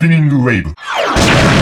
Spinning Wave.